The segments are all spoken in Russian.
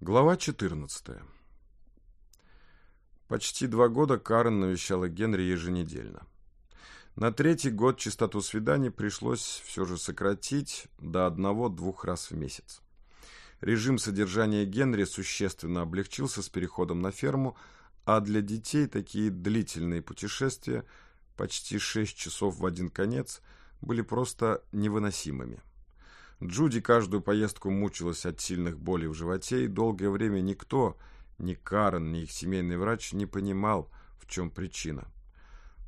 Глава 14. Почти два года Карен навещала Генри еженедельно. На третий год частоту свиданий пришлось все же сократить до одного-двух раз в месяц. Режим содержания Генри существенно облегчился с переходом на ферму, а для детей такие длительные путешествия, почти шесть часов в один конец, были просто невыносимыми. Джуди каждую поездку мучилась от сильных болей в животе, и долгое время никто, ни Карен, ни их семейный врач, не понимал, в чем причина.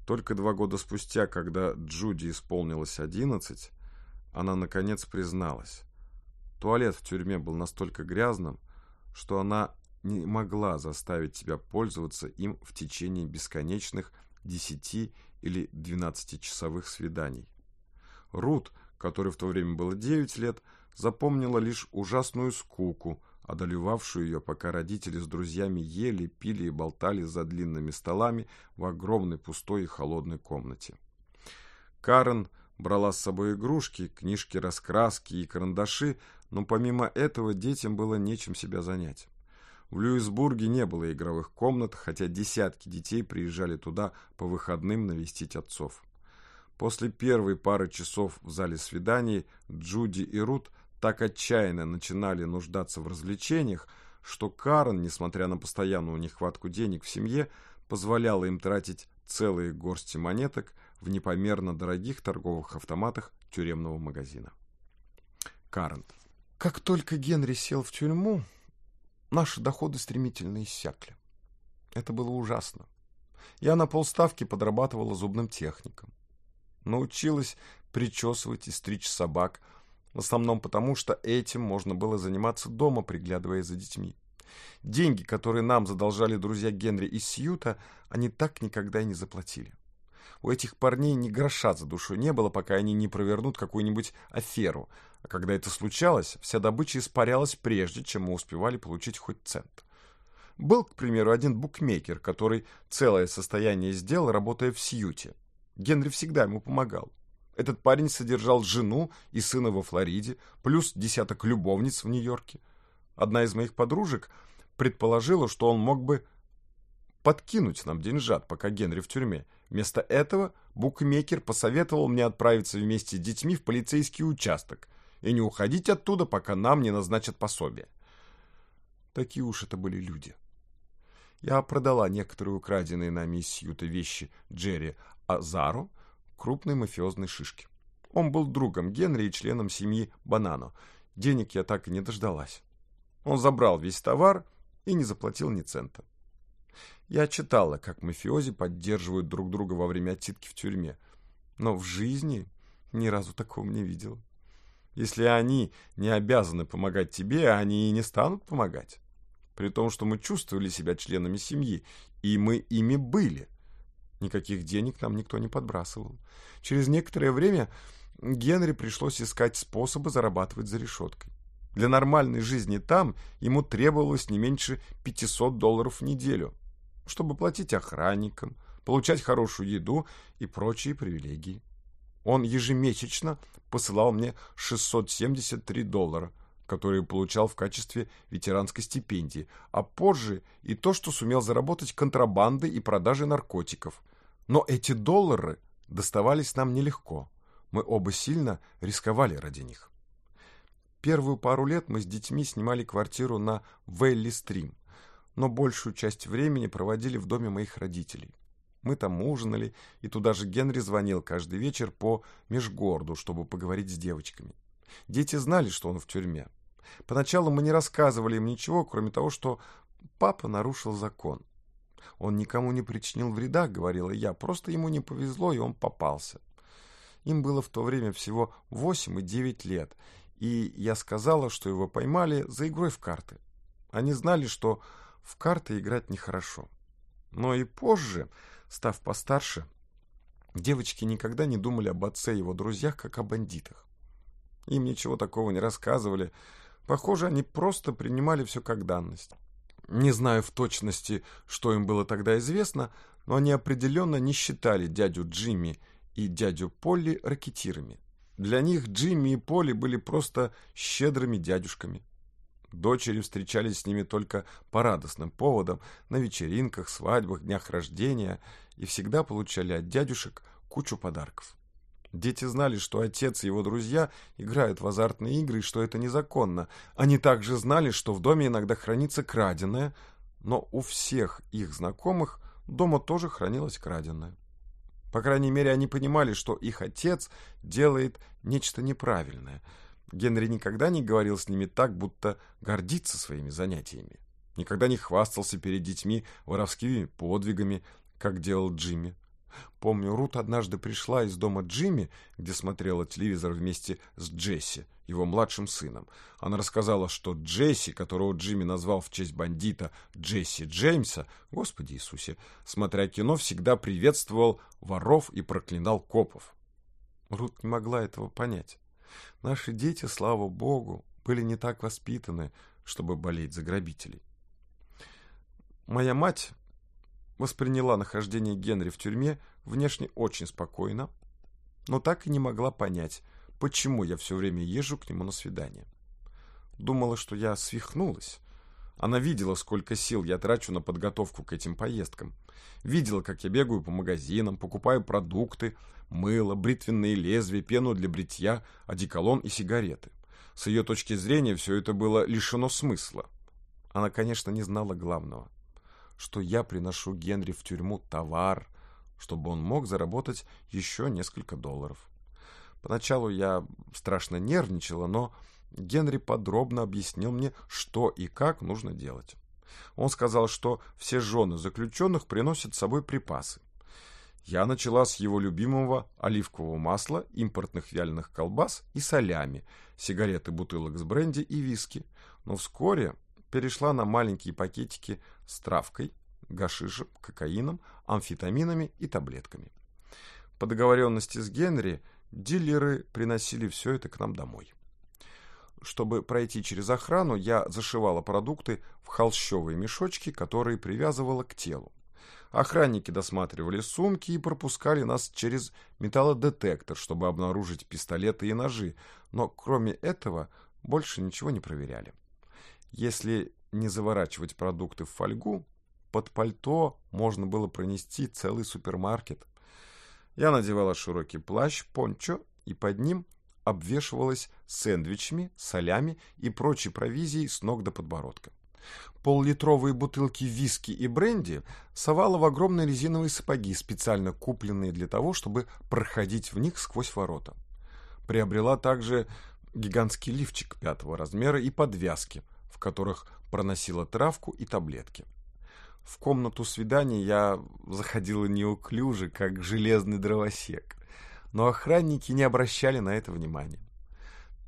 Только два года спустя, когда Джуди исполнилось одиннадцать, она наконец призналась. Туалет в тюрьме был настолько грязным, что она не могла заставить себя пользоваться им в течение бесконечных десяти или двенадцатичасовых свиданий. Рут, которой в то время было девять лет, запомнила лишь ужасную скуку, одолевавшую ее, пока родители с друзьями ели, пили и болтали за длинными столами в огромной пустой и холодной комнате. Карен брала с собой игрушки, книжки, раскраски и карандаши, но помимо этого детям было нечем себя занять. В Люисбурге не было игровых комнат, хотя десятки детей приезжали туда по выходным навестить отцов. После первой пары часов в зале свиданий Джуди и Рут так отчаянно начинали нуждаться в развлечениях, что Карен, несмотря на постоянную нехватку денег в семье, позволяла им тратить целые горсти монеток в непомерно дорогих торговых автоматах тюремного магазина. Карен. Как только Генри сел в тюрьму, наши доходы стремительно иссякли. Это было ужасно. Я на полставки подрабатывала зубным техником. Научилась причесывать и стричь собак, в основном потому, что этим можно было заниматься дома, приглядывая за детьми. Деньги, которые нам задолжали друзья Генри и Сьюта, они так никогда и не заплатили. У этих парней ни гроша за душой не было, пока они не провернут какую-нибудь аферу, а когда это случалось, вся добыча испарялась прежде, чем мы успевали получить хоть цент. Был, к примеру, один букмекер, который целое состояние сделал, работая в Сьюте. Генри всегда ему помогал. Этот парень содержал жену и сына во Флориде, плюс десяток любовниц в Нью-Йорке. Одна из моих подружек предположила, что он мог бы подкинуть нам деньжат, пока Генри в тюрьме. Вместо этого букмекер посоветовал мне отправиться вместе с детьми в полицейский участок и не уходить оттуда, пока нам не назначат пособие. Такие уж это были люди. Я продала некоторые украденные нами из Сьюта вещи Джерри Азару, крупной мафиозной шишки. Он был другом Генри и членом семьи Банано. Денег я так и не дождалась. Он забрал весь товар и не заплатил ни цента. Я читала, как мафиози поддерживают друг друга во время отсидки в тюрьме, но в жизни ни разу такого не видела. Если они не обязаны помогать тебе, они и не станут помогать при том, что мы чувствовали себя членами семьи, и мы ими были. Никаких денег нам никто не подбрасывал. Через некоторое время Генри пришлось искать способы зарабатывать за решеткой. Для нормальной жизни там ему требовалось не меньше 500 долларов в неделю, чтобы платить охранникам, получать хорошую еду и прочие привилегии. Он ежемесячно посылал мне 673 доллара, которые получал в качестве ветеранской стипендии, а позже и то, что сумел заработать контрабандой и продажей наркотиков. Но эти доллары доставались нам нелегко. Мы оба сильно рисковали ради них. Первую пару лет мы с детьми снимали квартиру на Вэлли-стрим, но большую часть времени проводили в доме моих родителей. Мы там ужинали, и туда же Генри звонил каждый вечер по межгороду, чтобы поговорить с девочками. Дети знали, что он в тюрьме. Поначалу мы не рассказывали им ничего, кроме того, что папа нарушил закон. Он никому не причинил вреда, говорила я, просто ему не повезло, и он попался. Им было в то время всего 8 и 9 лет, и я сказала, что его поймали за игрой в карты. Они знали, что в карты играть нехорошо. Но и позже, став постарше, девочки никогда не думали об отце и его друзьях, как о бандитах. Им ничего такого не рассказывали, Похоже, они просто принимали все как данность. Не знаю в точности, что им было тогда известно, но они определенно не считали дядю Джимми и дядю Полли ракетирами. Для них Джимми и Полли были просто щедрыми дядюшками. Дочери встречались с ними только по радостным поводам, на вечеринках, свадьбах, днях рождения, и всегда получали от дядюшек кучу подарков. Дети знали, что отец и его друзья играют в азартные игры и что это незаконно. Они также знали, что в доме иногда хранится краденое, но у всех их знакомых дома тоже хранилось краденое. По крайней мере, они понимали, что их отец делает нечто неправильное. Генри никогда не говорил с ними так, будто гордится своими занятиями. Никогда не хвастался перед детьми воровскими подвигами, как делал Джимми. Помню, Рут однажды пришла из дома Джимми, где смотрела телевизор вместе с Джесси, его младшим сыном. Она рассказала, что Джесси, которого Джимми назвал в честь бандита Джесси Джеймса, Господи Иисусе, смотря кино, всегда приветствовал воров и проклинал копов. Рут не могла этого понять. Наши дети, слава богу, были не так воспитаны, чтобы болеть за грабителей. Моя мать восприняла нахождение Генри в тюрьме внешне очень спокойно, но так и не могла понять, почему я все время езжу к нему на свидание. Думала, что я свихнулась. Она видела, сколько сил я трачу на подготовку к этим поездкам. Видела, как я бегаю по магазинам, покупаю продукты, мыло, бритвенные лезвия, пену для бритья, одеколон и сигареты. С ее точки зрения все это было лишено смысла. Она, конечно, не знала главного – что я приношу Генри в тюрьму товар, чтобы он мог заработать еще несколько долларов. Поначалу я страшно нервничала, но Генри подробно объяснил мне, что и как нужно делать. Он сказал, что все жены заключенных приносят с собой припасы. Я начала с его любимого оливкового масла, импортных вяленых колбас и солями, сигареты, бутылок с бренди и виски. Но вскоре перешла на маленькие пакетики с травкой, гашишем, кокаином, амфетаминами и таблетками. По договоренности с Генри дилеры приносили все это к нам домой. Чтобы пройти через охрану, я зашивала продукты в холщовые мешочки, которые привязывала к телу. Охранники досматривали сумки и пропускали нас через металлодетектор, чтобы обнаружить пистолеты и ножи, но кроме этого больше ничего не проверяли. Если не заворачивать продукты в фольгу, под пальто можно было пронести целый супермаркет. Я надевала широкий плащ, пончо, и под ним обвешивалась сэндвичами, солями и прочей провизией с ног до подбородка. Поллитровые бутылки виски и бренди совала в огромные резиновые сапоги, специально купленные для того, чтобы проходить в них сквозь ворота. Приобрела также гигантский лифчик пятого размера и подвязки, в которых проносила травку и таблетки. В комнату свиданий я заходила неуклюже, как железный дровосек, но охранники не обращали на это внимания.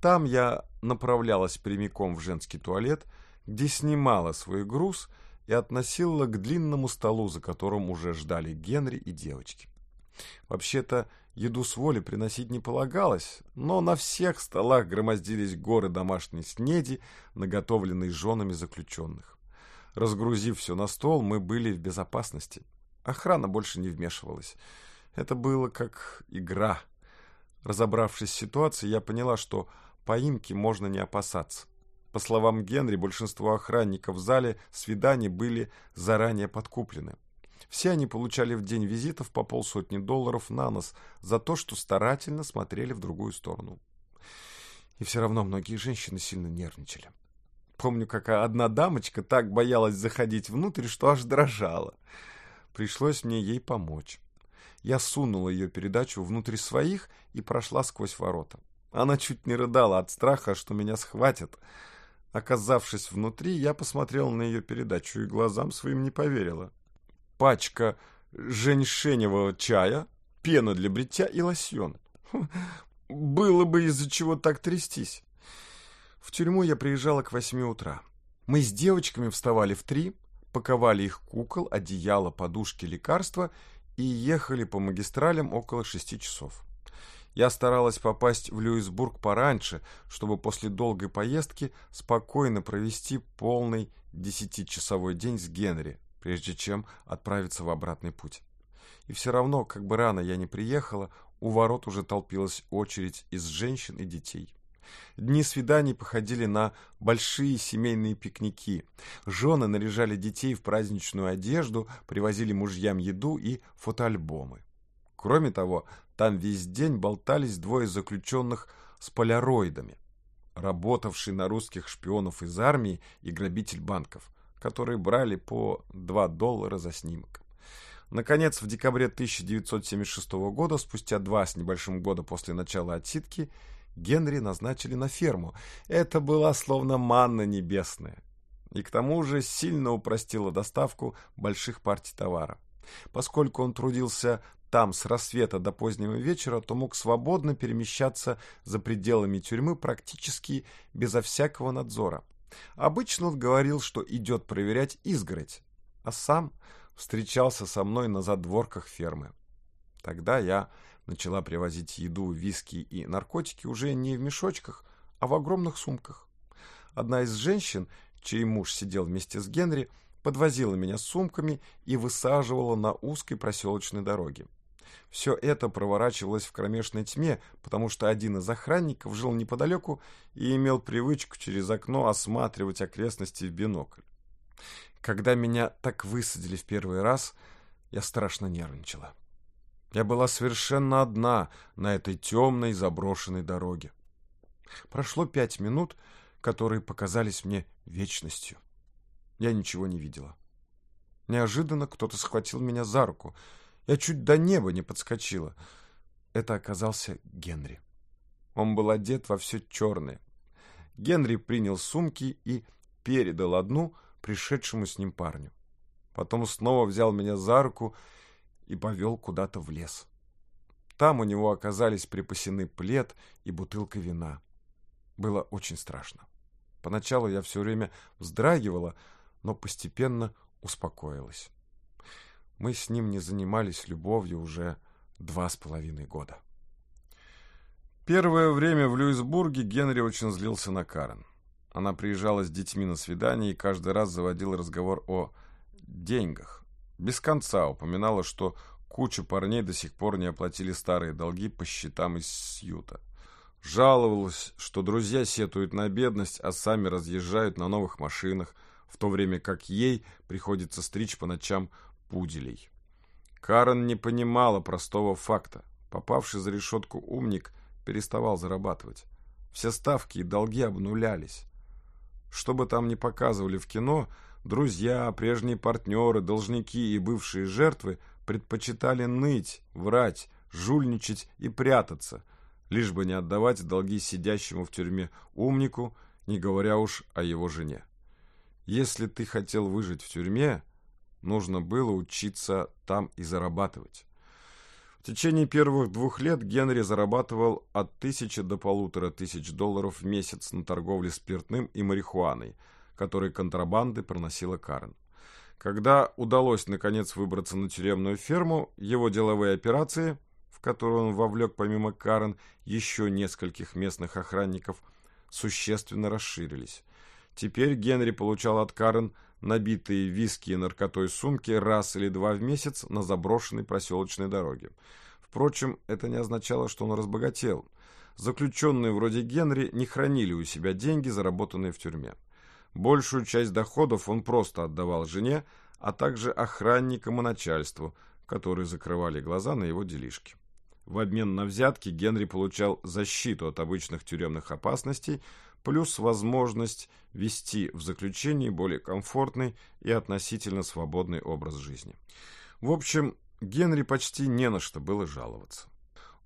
Там я направлялась прямиком в женский туалет, где снимала свой груз и относила к длинному столу, за которым уже ждали Генри и девочки. Вообще-то еду с воли приносить не полагалось, но на всех столах громоздились горы домашней снеди, наготовленной женами заключенных. Разгрузив все на стол, мы были в безопасности. Охрана больше не вмешивалась. Это было как игра. Разобравшись с ситуацией, я поняла, что поимки можно не опасаться. По словам Генри, большинство охранников в зале свиданий были заранее подкуплены. Все они получали в день визитов по полсотни долларов на нос за то, что старательно смотрели в другую сторону. И все равно многие женщины сильно нервничали. Помню, как одна дамочка так боялась заходить внутрь, что аж дрожала. Пришлось мне ей помочь. Я сунула ее передачу внутрь своих и прошла сквозь ворота. Она чуть не рыдала от страха, что меня схватят. Оказавшись внутри, я посмотрел на ее передачу и глазам своим не поверила. Пачка женьшеневого чая, пена для бритья и лосьон. Было бы из-за чего так трястись. В тюрьму я приезжала к восьми утра. Мы с девочками вставали в три, паковали их кукол, одеяло, подушки, лекарства и ехали по магистралям около шести часов. Я старалась попасть в Люисбург пораньше, чтобы после долгой поездки спокойно провести полный десятичасовой день с Генри, прежде чем отправиться в обратный путь. И все равно, как бы рано я не приехала, у ворот уже толпилась очередь из женщин и детей. Дни свиданий походили на большие семейные пикники. Жены наряжали детей в праздничную одежду, привозили мужьям еду и фотоальбомы. Кроме того, там весь день болтались двое заключенных с поляроидами, работавший на русских шпионов из армии и грабитель банков, которые брали по 2 доллара за снимок. Наконец, в декабре 1976 года, спустя два с небольшим года после начала отсидки, Генри назначили на ферму. Это была словно манна небесная. И к тому же сильно упростила доставку больших партий товара. Поскольку он трудился там с рассвета до позднего вечера, то мог свободно перемещаться за пределами тюрьмы практически безо всякого надзора. Обычно он говорил, что идет проверять изгородь, а сам встречался со мной на задворках фермы. Тогда я начала привозить еду, виски и наркотики уже не в мешочках, а в огромных сумках. Одна из женщин, чей муж сидел вместе с Генри, подвозила меня сумками и высаживала на узкой проселочной дороге. Все это проворачивалось в кромешной тьме, потому что один из охранников жил неподалеку и имел привычку через окно осматривать окрестности в бинокль. Когда меня так высадили в первый раз, я страшно нервничала. Я была совершенно одна на этой темной заброшенной дороге. Прошло пять минут, которые показались мне вечностью. Я ничего не видела. Неожиданно кто-то схватил меня за руку. Я чуть до неба не подскочила. Это оказался Генри. Он был одет во все черное. Генри принял сумки и передал одну пришедшему с ним парню. Потом снова взял меня за руку и повел куда-то в лес. Там у него оказались припасены плед и бутылка вина. Было очень страшно. Поначалу я все время вздрагивала, но постепенно успокоилась. Мы с ним не занимались любовью уже два с половиной года. Первое время в Люисбурге Генри очень злился на Карен. Она приезжала с детьми на свидание и каждый раз заводила разговор о деньгах. Без конца упоминала, что куча парней до сих пор не оплатили старые долги по счетам из Сьюта. Жаловалась, что друзья сетуют на бедность, а сами разъезжают на новых машинах, в то время как ей приходится стричь по ночам пуделей. Карен не понимала простого факта. Попавший за решетку умник переставал зарабатывать. Все ставки и долги обнулялись. Что бы там ни показывали в кино – Друзья, прежние партнеры, должники и бывшие жертвы предпочитали ныть, врать, жульничать и прятаться, лишь бы не отдавать долги сидящему в тюрьме умнику, не говоря уж о его жене. Если ты хотел выжить в тюрьме, нужно было учиться там и зарабатывать. В течение первых двух лет Генри зарабатывал от тысячи до полутора тысяч долларов в месяц на торговле спиртным и марихуаной – который контрабанды проносила Карен. Когда удалось наконец выбраться на тюремную ферму, его деловые операции, в которые он вовлек помимо Карен еще нескольких местных охранников, существенно расширились. Теперь Генри получал от Карен набитые виски и наркотой сумки раз или два в месяц на заброшенной проселочной дороге. Впрочем, это не означало, что он разбогател. Заключенные вроде Генри не хранили у себя деньги, заработанные в тюрьме. Большую часть доходов он просто отдавал жене, а также охранникам и начальству, которые закрывали глаза на его делишки. В обмен на взятки Генри получал защиту от обычных тюремных опасностей, плюс возможность вести в заключении более комфортный и относительно свободный образ жизни. В общем, Генри почти не на что было жаловаться.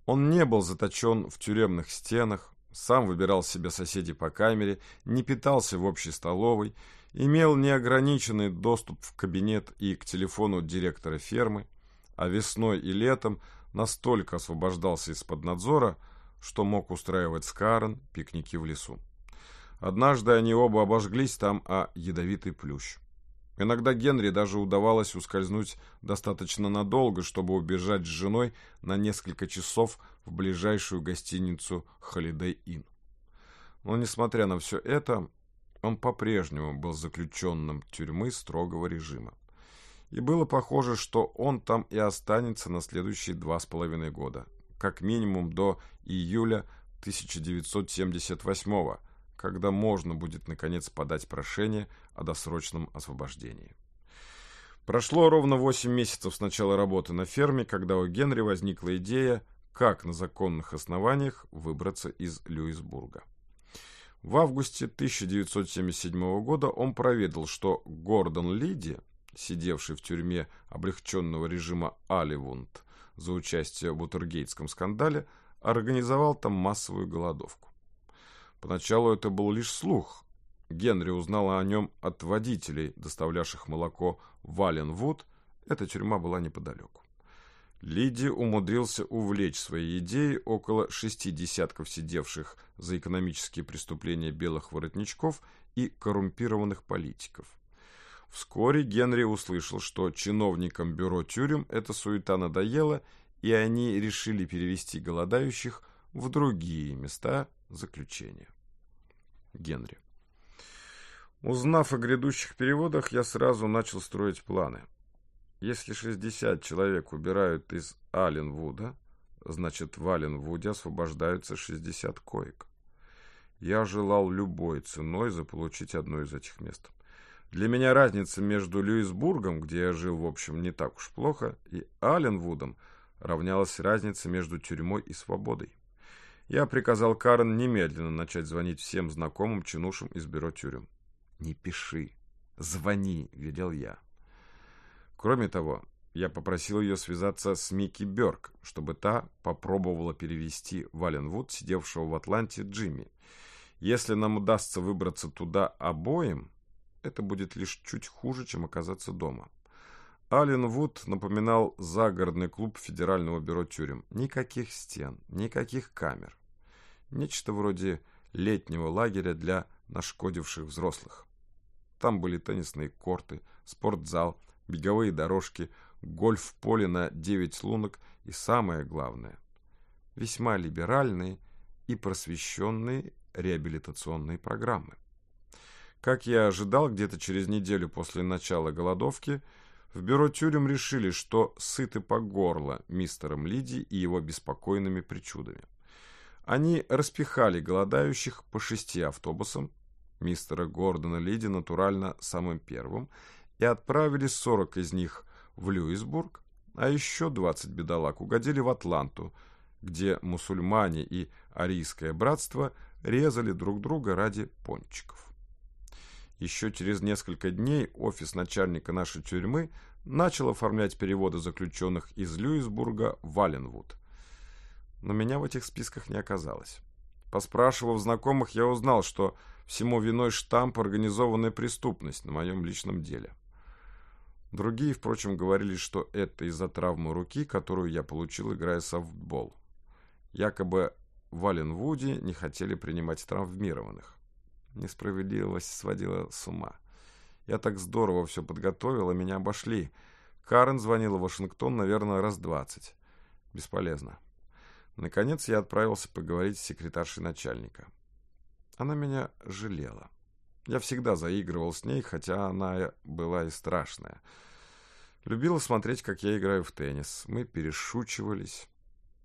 Он не был заточен в тюремных стенах, сам выбирал себе соседей по камере, не питался в общей столовой, имел неограниченный доступ в кабинет и к телефону директора фермы, а весной и летом настолько освобождался из-под надзора, что мог устраивать с Карен пикники в лесу. Однажды они оба обожглись там о ядовитый плющ. Иногда Генри даже удавалось ускользнуть достаточно надолго, чтобы убежать с женой на несколько часов в ближайшую гостиницу Holiday Inn. Но, несмотря на все это, он по-прежнему был заключенным тюрьмы строгого режима. И было похоже, что он там и останется на следующие два с половиной года, как минимум до июля 1978 когда можно будет наконец подать прошение о досрочном освобождении. Прошло ровно 8 месяцев с начала работы на ферме, когда у Генри возникла идея, как на законных основаниях выбраться из Люисбурга. В августе 1977 года он проведал, что Гордон Лиди, сидевший в тюрьме облегченного режима Аливунд за участие в Утергейтском скандале, организовал там массовую голодовку. Поначалу это был лишь слух, Генри узнала о нем от водителей, доставлявших молоко в Валенвуд. Эта тюрьма была неподалеку. Лиди умудрился увлечь своей идеей около шести десятков сидевших за экономические преступления белых воротничков и коррумпированных политиков. Вскоре Генри услышал, что чиновникам бюро тюрем эта суета надоела, и они решили перевести голодающих в другие места заключения. Генри. Узнав о грядущих переводах, я сразу начал строить планы. Если 60 человек убирают из Аленвуда, значит в Аленвуде освобождаются 60 коек. Я желал любой ценой заполучить одно из этих мест. Для меня разница между Люисбургом, где я жил, в общем, не так уж плохо, и Аленвудом равнялась разнице между тюрьмой и свободой. Я приказал Карен немедленно начать звонить всем знакомым чинушам из бюро тюрем. «Не пиши, звони», — велел я. Кроме того, я попросил ее связаться с Микки Бёрк, чтобы та попробовала перевести Валенвуд, сидевшего в Атланте, Джимми. Если нам удастся выбраться туда обоим, это будет лишь чуть хуже, чем оказаться дома. Ален Вуд напоминал загородный клуб Федерального бюро тюрем. Никаких стен, никаких камер. Нечто вроде летнего лагеря для нашкодивших взрослых. Там были теннисные корты, спортзал, беговые дорожки, гольф-поле на 9 лунок и, самое главное, весьма либеральные и просвещенные реабилитационные программы. Как я ожидал, где-то через неделю после начала голодовки в бюро тюрем решили, что сыты по горло мистером Лиди и его беспокойными причудами. Они распихали голодающих по шести автобусам, мистера Гордона Лиди натурально самым первым, и отправили 40 из них в Люисбург, а еще 20 бедолаг угодили в Атланту, где мусульмане и арийское братство резали друг друга ради пончиков. Еще через несколько дней офис начальника нашей тюрьмы начал оформлять переводы заключенных из Люисбурга в Валенвуд. Но меня в этих списках не оказалось. Поспрашивав знакомых, я узнал, что Всему виной штамп организованная преступность на моем личном деле. Другие, впрочем, говорили, что это из-за травмы руки, которую я получил, играя софтбол. Якобы в Валенвуде не хотели принимать травмированных. Несправедливость сводила с ума. Я так здорово все подготовил, а меня обошли. Карен звонила в Вашингтон, наверное, раз двадцать. Бесполезно. Наконец я отправился поговорить с секретаршей начальника. Она меня жалела. Я всегда заигрывал с ней, хотя она была и страшная. Любила смотреть, как я играю в теннис. Мы перешучивались.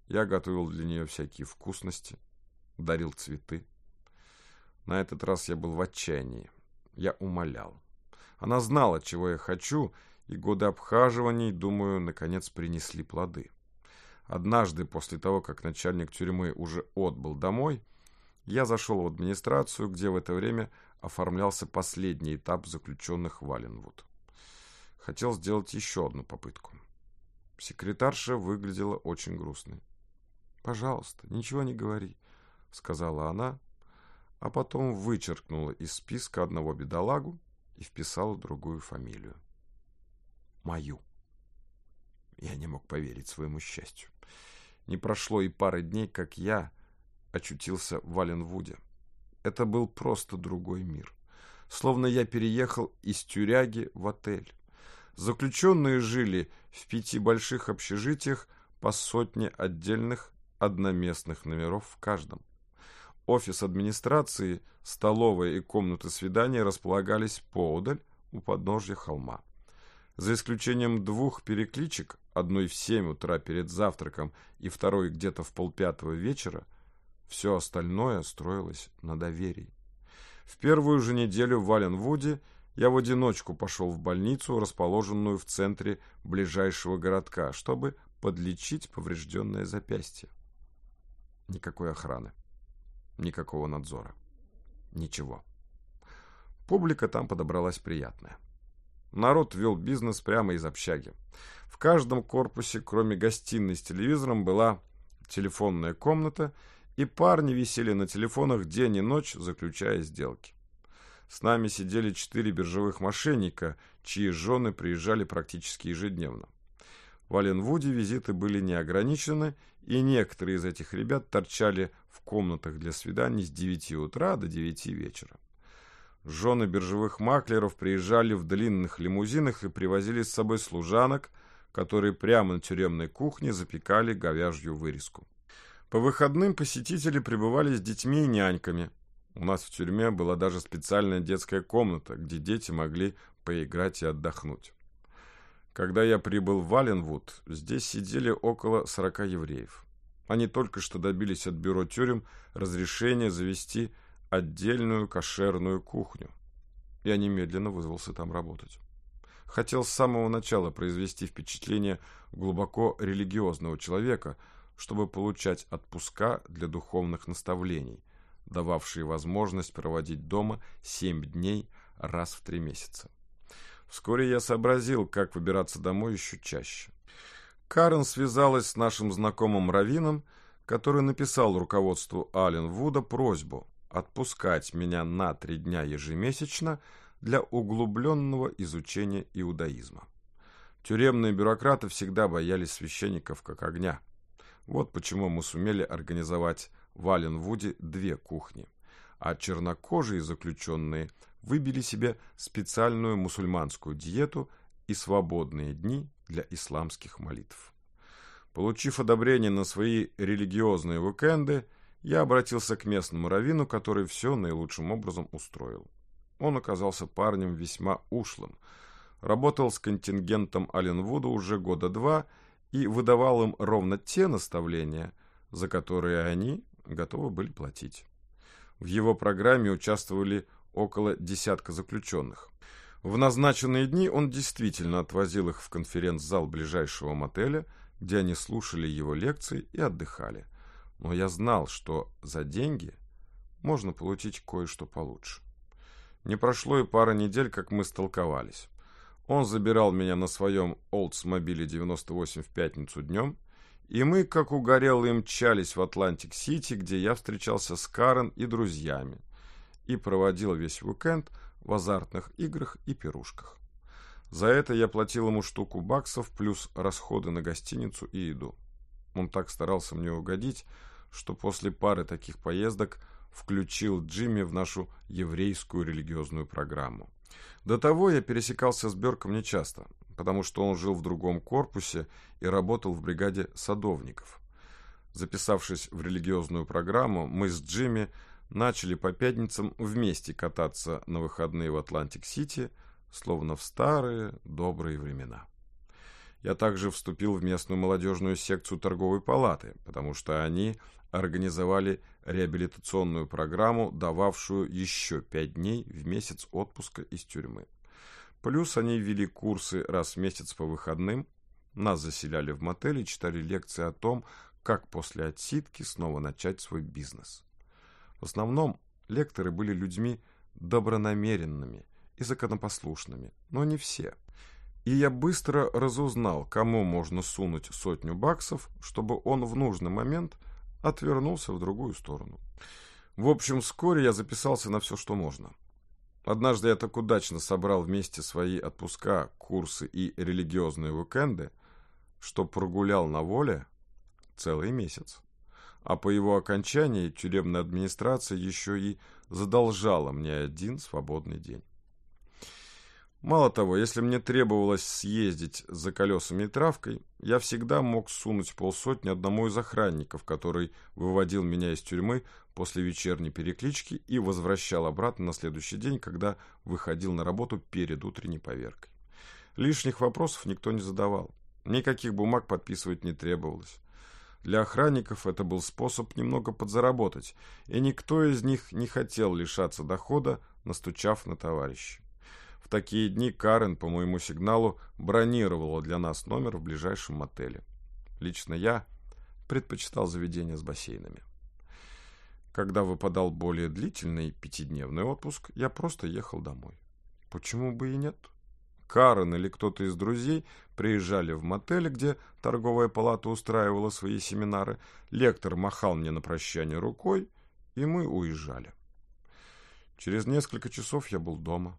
Я готовил для нее всякие вкусности, дарил цветы. На этот раз я был в отчаянии. Я умолял. Она знала, чего я хочу, и годы обхаживаний, думаю, наконец принесли плоды. Однажды, после того, как начальник тюрьмы уже отбыл домой, я зашел в администрацию, где в это время оформлялся последний этап заключенных в. Хотел сделать еще одну попытку. Секретарша выглядела очень грустной. «Пожалуйста, ничего не говори», — сказала она, а потом вычеркнула из списка одного бедолагу и вписала другую фамилию. Мою. Я не мог поверить своему счастью. Не прошло и пары дней, как я очутился в Валенвуде. Это был просто другой мир. Словно я переехал из тюряги в отель. Заключенные жили в пяти больших общежитиях по сотне отдельных одноместных номеров в каждом. Офис администрации, столовая и комнаты свидания располагались поодаль у подножья холма. За исключением двух перекличек, одной в семь утра перед завтраком и второй где-то в полпятого вечера, Все остальное строилось на доверии. В первую же неделю в Валенвуде я в одиночку пошел в больницу, расположенную в центре ближайшего городка, чтобы подлечить поврежденное запястье. Никакой охраны, никакого надзора, ничего. Публика там подобралась приятная. Народ вел бизнес прямо из общаги. В каждом корпусе, кроме гостиной с телевизором, была телефонная комната – и парни висели на телефонах день и ночь, заключая сделки. С нами сидели четыре биржевых мошенника, чьи жены приезжали практически ежедневно. В Аленвуде визиты были не ограничены, и некоторые из этих ребят торчали в комнатах для свиданий с 9 утра до 9 вечера. Жены биржевых маклеров приезжали в длинных лимузинах и привозили с собой служанок, которые прямо на тюремной кухне запекали говяжью вырезку. По выходным посетители пребывали с детьми и няньками. У нас в тюрьме была даже специальная детская комната, где дети могли поиграть и отдохнуть. Когда я прибыл в Валенвуд, здесь сидели около 40 евреев. Они только что добились от бюро тюрем разрешения завести отдельную кошерную кухню. Я немедленно вызвался там работать. Хотел с самого начала произвести впечатление глубоко религиозного человека – чтобы получать отпуска для духовных наставлений, дававшие возможность проводить дома семь дней раз в три месяца. Вскоре я сообразил, как выбираться домой еще чаще. Карен связалась с нашим знакомым Равином, который написал руководству Ален Вуда просьбу отпускать меня на три дня ежемесячно для углубленного изучения иудаизма. Тюремные бюрократы всегда боялись священников как огня. Вот почему мы сумели организовать в Аленвуде две кухни, а чернокожие заключенные выбили себе специальную мусульманскую диету и свободные дни для исламских молитв. Получив одобрение на свои религиозные уикенды, я обратился к местному раввину, который все наилучшим образом устроил. Он оказался парнем весьма ушлым, работал с контингентом Аленвуда уже года два и выдавал им ровно те наставления, за которые они готовы были платить. В его программе участвовали около десятка заключенных. В назначенные дни он действительно отвозил их в конференц-зал ближайшего мотеля, где они слушали его лекции и отдыхали. Но я знал, что за деньги можно получить кое-что получше. Не прошло и пара недель, как мы столковались. Он забирал меня на своем Oldsmobile 98 в пятницу днем, и мы, как угорелые, мчались в Атлантик-Сити, где я встречался с Карен и друзьями, и проводил весь уикенд в азартных играх и пирушках. За это я платил ему штуку баксов плюс расходы на гостиницу и еду. Он так старался мне угодить, что после пары таких поездок включил Джимми в нашу еврейскую религиозную программу. До того я пересекался с Берком нечасто, потому что он жил в другом корпусе и работал в бригаде садовников. Записавшись в религиозную программу, мы с Джимми начали по пятницам вместе кататься на выходные в Атлантик-Сити, словно в старые добрые времена. Я также вступил в местную молодежную секцию торговой палаты, потому что они организовали реабилитационную программу, дававшую еще пять дней в месяц отпуска из тюрьмы. Плюс они вели курсы раз в месяц по выходным, нас заселяли в мотеле читали лекции о том, как после отсидки снова начать свой бизнес. В основном лекторы были людьми добронамеренными и законопослушными, но не все. И я быстро разузнал, кому можно сунуть сотню баксов, чтобы он в нужный момент – отвернулся в другую сторону. В общем, вскоре я записался на все, что можно. Однажды я так удачно собрал вместе свои отпуска, курсы и религиозные уикенды, что прогулял на воле целый месяц. А по его окончании тюремная администрация еще и задолжала мне один свободный день. Мало того, если мне требовалось съездить за колесами и травкой, я всегда мог сунуть полсотни одному из охранников, который выводил меня из тюрьмы после вечерней переклички и возвращал обратно на следующий день, когда выходил на работу перед утренней поверкой. Лишних вопросов никто не задавал. Никаких бумаг подписывать не требовалось. Для охранников это был способ немного подзаработать, и никто из них не хотел лишаться дохода, настучав на товарища. В такие дни Карен по моему сигналу бронировала для нас номер в ближайшем мотеле. Лично я предпочитал заведения с бассейнами. Когда выпадал более длительный пятидневный отпуск, я просто ехал домой. Почему бы и нет? Карен или кто-то из друзей приезжали в мотель, где торговая палата устраивала свои семинары, лектор махал мне на прощание рукой, и мы уезжали. Через несколько часов я был дома.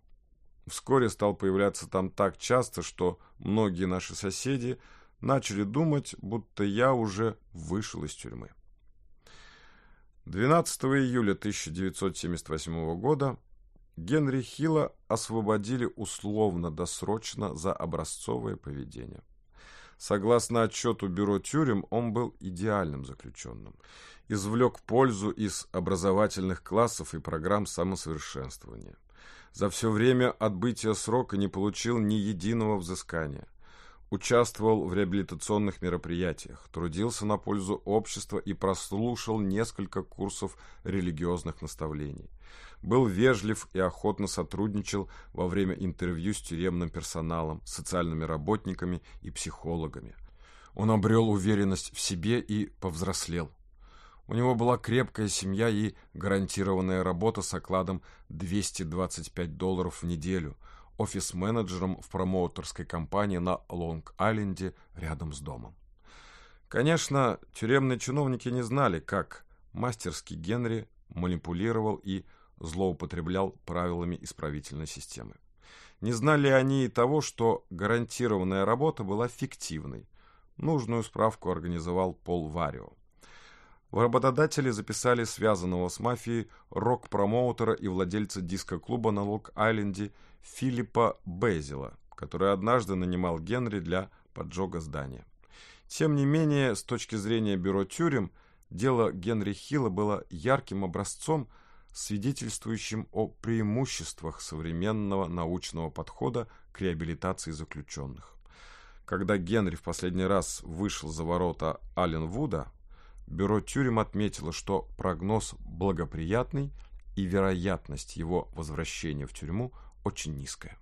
Вскоре стал появляться там так часто, что многие наши соседи начали думать, будто я уже вышел из тюрьмы. 12 июля 1978 года Генри Хилла освободили условно-досрочно за образцовое поведение. Согласно отчету Бюро тюрем, он был идеальным заключенным. Извлек пользу из образовательных классов и программ самосовершенствования. За все время отбытия срока не получил ни единого взыскания. Участвовал в реабилитационных мероприятиях, трудился на пользу общества и прослушал несколько курсов религиозных наставлений. Был вежлив и охотно сотрудничал во время интервью с тюремным персоналом, социальными работниками и психологами. Он обрел уверенность в себе и повзрослел. У него была крепкая семья и гарантированная работа с окладом 225 долларов в неделю – офис-менеджером в промоутерской компании на Лонг-Айленде рядом с домом. Конечно, тюремные чиновники не знали, как мастерский Генри манипулировал и злоупотреблял правилами исправительной системы. Не знали они и того, что гарантированная работа была фиктивной. Нужную справку организовал Пол Варио. В работодатели записали связанного с мафией рок-промоутера и владельца диско-клуба на Лок-Айленде Филиппа Безила, который однажды нанимал Генри для поджога здания. Тем не менее, с точки зрения бюро тюрем, дело Генри Хилла было ярким образцом, свидетельствующим о преимуществах современного научного подхода к реабилитации заключенных. Когда Генри в последний раз вышел за ворота Алленвуда, бюро тюрем отметило, что прогноз благоприятный и вероятность его возвращения в тюрьму очень низкая.